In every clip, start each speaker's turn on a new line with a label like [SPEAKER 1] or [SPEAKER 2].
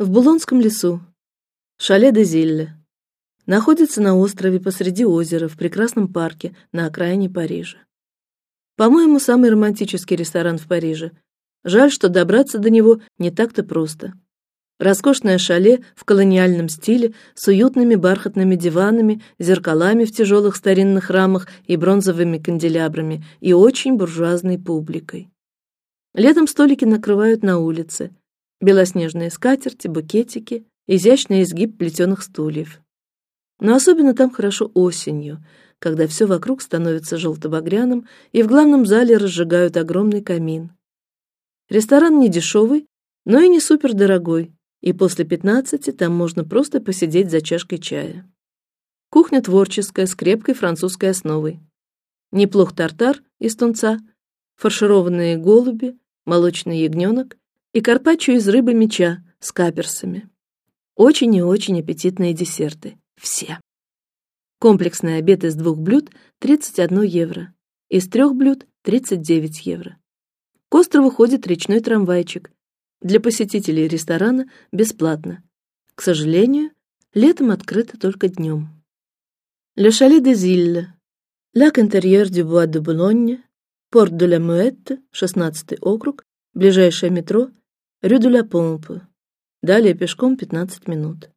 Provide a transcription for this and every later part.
[SPEAKER 1] В Булонском лесу. Шале де Зилле. Находится на острове посреди озера в прекрасном парке на окраине Парижа. По-моему, самый романтический ресторан в Париже. Жаль, что добраться до него не так-то просто. Роскошное шале в колониальном стиле с уютными бархатными диванами, зеркалами в тяжелых старинных рамах и бронзовыми канделябрами и очень буржуазной публикой. Летом столики накрывают на улице, белоснежные скатерти, букетики, изящный изгиб плетеных стульев. Но особенно там хорошо осенью, когда все вокруг становится желто-багряным, и в главном зале разжигают огромный камин. Ресторан не дешевый, но и не супер дорогой, и после пятнадцати там можно просто посидеть за чашкой чая. Кухня творческая с крепкой французской основой. Неплох тартар из тунца, фаршированные голуби, молочный ягненок и карпаччо из рыбы меча с каперсами. Очень и очень аппетитные десерты. Все. Комплексный обед из двух блюд 31 евро, из трех блюд 39 евро. К острову ходит речной трамвайчик. Для посетителей ресторана бесплатно. К сожалению, летом открыто только днем. Le Chalet des Îles, Lac intérieur du Bois de Boulogne, Порт де ла Муэтте, 16 округ, ближайшее метро Рю де ла Помпе. Далее пешком 15 минут.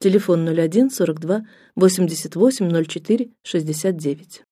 [SPEAKER 1] Телефон 01 42 88 04 69.